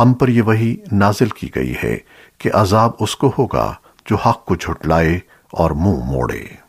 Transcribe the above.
ہم پر یہ وحی نازل کی گئی ہے کہ عذاب اس کو ہوگا جو حق کو جھٹلائے اور منہ موڑے۔